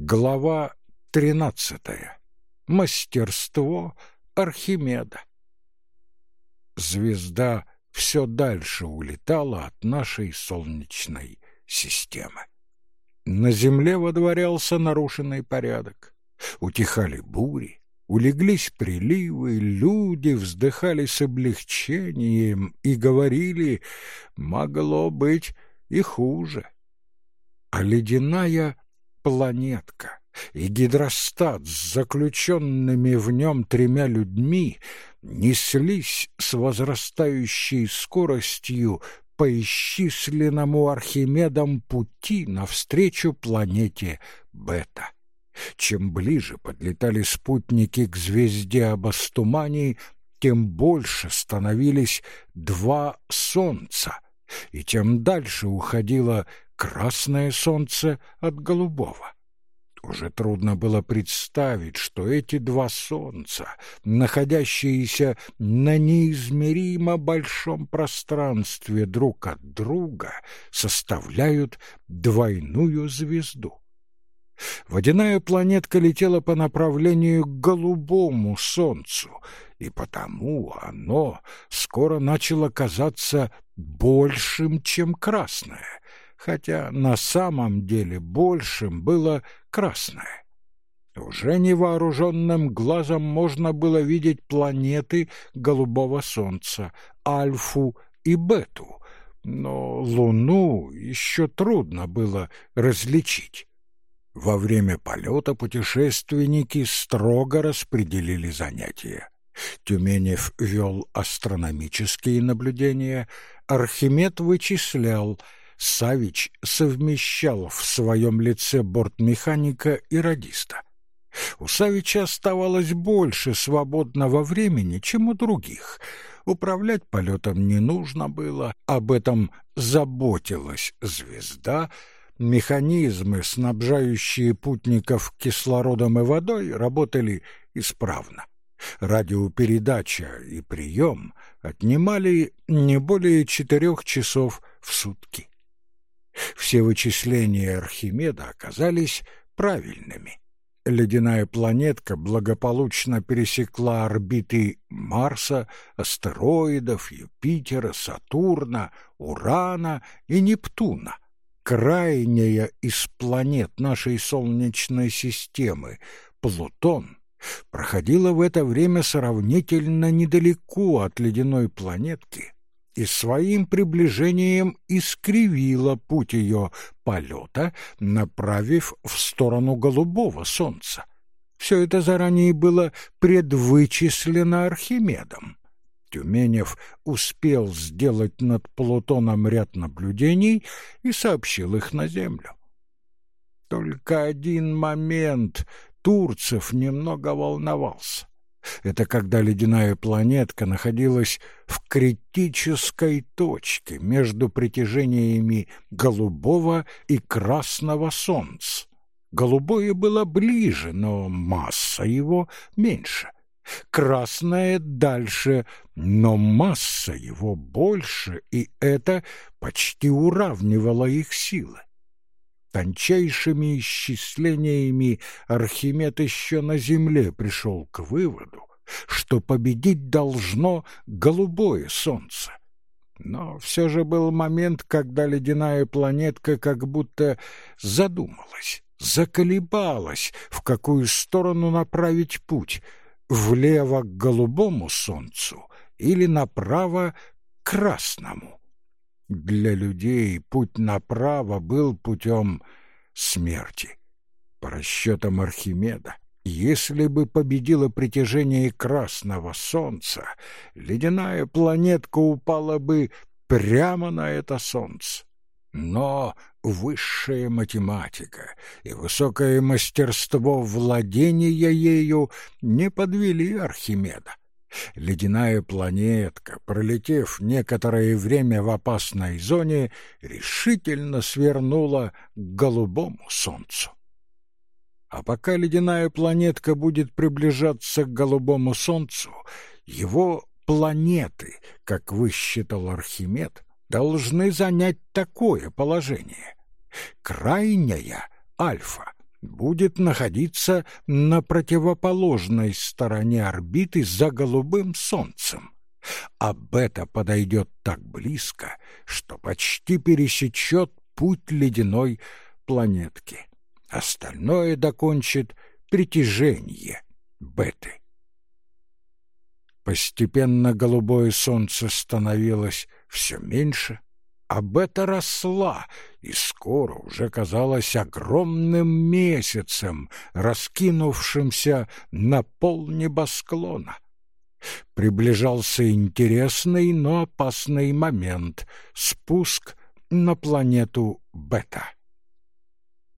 Глава тринадцатая. Мастерство Архимеда. Звезда все дальше улетала от нашей Солнечной системы. На Земле водворялся нарушенный порядок. Утихали бури, улеглись приливы, люди вздыхали с облегчением и говорили, могло быть и хуже. А ледяная планетка и гидростат с заключенными в нем тремя людьми неслись с возрастающей скоростью по исчисленному Архимедом пути навстречу планете Бета. Чем ближе подлетали спутники к звезде Абастумании, тем больше становились два солнца, и тем дальше уходило красное солнце от голубого. Уже трудно было представить, что эти два солнца, находящиеся на неизмеримо большом пространстве друг от друга, составляют двойную звезду. Водяная планетка летела по направлению к голубому солнцу, и потому оно скоро начало казаться большим, чем красное — хотя на самом деле большим было красное. Уже невооруженным глазом можно было видеть планеты голубого солнца, Альфу и Бету, но Луну еще трудно было различить. Во время полета путешественники строго распределили занятия. Тюменев вел астрономические наблюдения, Архимед вычислял — Савич совмещал в своем лице бортмеханика и радиста. У Савича оставалось больше свободного времени, чем у других. Управлять полетом не нужно было, об этом заботилась звезда. Механизмы, снабжающие путников кислородом и водой, работали исправно. Радиопередача и прием отнимали не более четырех часов в сутки. Все вычисления Архимеда оказались правильными. Ледяная планетка благополучно пересекла орбиты Марса, астероидов, Юпитера, Сатурна, Урана и Нептуна. Крайняя из планет нашей Солнечной системы, Плутон, проходила в это время сравнительно недалеко от ледяной планетки и своим приближением искривила путь ее полета, направив в сторону голубого солнца. Все это заранее было предвычислено Архимедом. Тюменев успел сделать над Плутоном ряд наблюдений и сообщил их на землю. Только один момент Турцев немного волновался. Это когда ледяная планетка находилась в критической точке между притяжениями голубого и красного солнца. Голубое было ближе, но масса его меньше. Красное дальше, но масса его больше, и это почти уравнивало их силы. Тончайшими исчислениями Архимед еще на земле пришел к выводу, что победить должно голубое солнце. Но все же был момент, когда ледяная планетка как будто задумалась, заколебалась, в какую сторону направить путь — влево к голубому солнцу или направо к красному. Для людей путь направо был путем смерти. По расчетам Архимеда, если бы победило притяжение красного солнца, ледяная планетка упала бы прямо на это солнце. Но высшая математика и высокое мастерство владения ею не подвели Архимеда. Ледяная планетка, пролетев некоторое время в опасной зоне, решительно свернула к голубому солнцу. А пока ледяная планетка будет приближаться к голубому солнцу, его планеты, как высчитал Архимед, должны занять такое положение. Крайняя, альфа, будет находиться на противоположной стороне орбиты за голубым солнцем, а бета подойдет так близко, что почти пересечет путь ледяной планетки. Остальное докончит притяжение беты. Постепенно голубое солнце становилось все меньше, а росла и скоро уже казалась огромным месяцем, раскинувшимся на пол небосклона. Приближался интересный, но опасный момент — спуск на планету Бета.